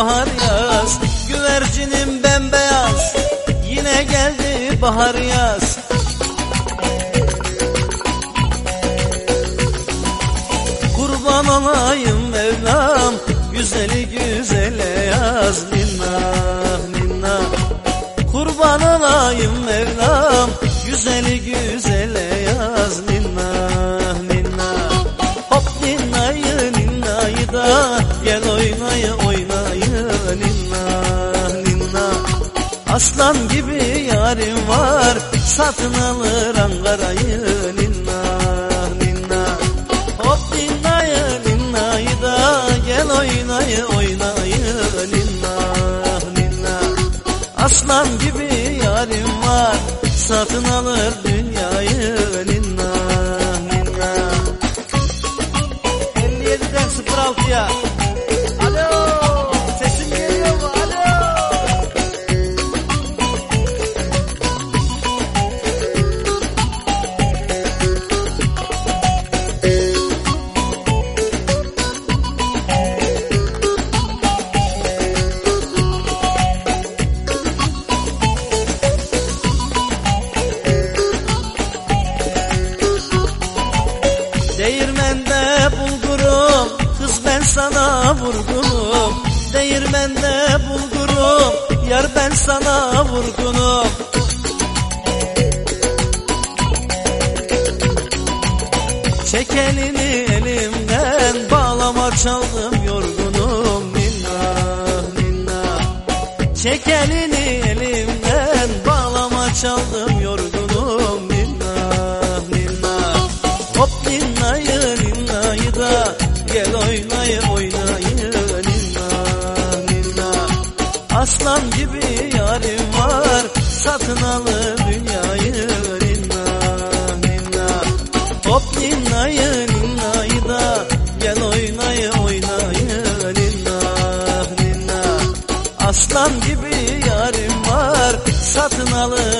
bahar yaz. Güvercinim bembeyaz. Yine geldi bahar yaz. Kurban olayım Mevlam Güzeli güzele yaz. Ninna ninna Kurban olayım Mevlam Güzeli güzele yaz. Ninna ninna Hop ninnayı ninnayı da Gel oynayı Aslan gibi yarim var. Satın alır Ankara'yı Ninna ninna. Hop ninnayı ninnayı da Gel oynayı oynayı Ninna ninna. Aslan gibi yarim var. Satın alır ben sana vurgunum. Değirmende bulgurum. Yar ben sana vurgunum. Çek elini elimden Bağlama çaldım yorgunum. Minna minna. Çek elini elimden Bağlama çaldım yorgunum. Minna minna. Hop da Gel oynayı oynayı Ninna ninna Aslan gibi yarim var Satın alır dünyayı Ninna ninna Hop ninnayı ninnayı da Gel oynayı oynayı Ninna ninna Aslan gibi yarim var Satın alır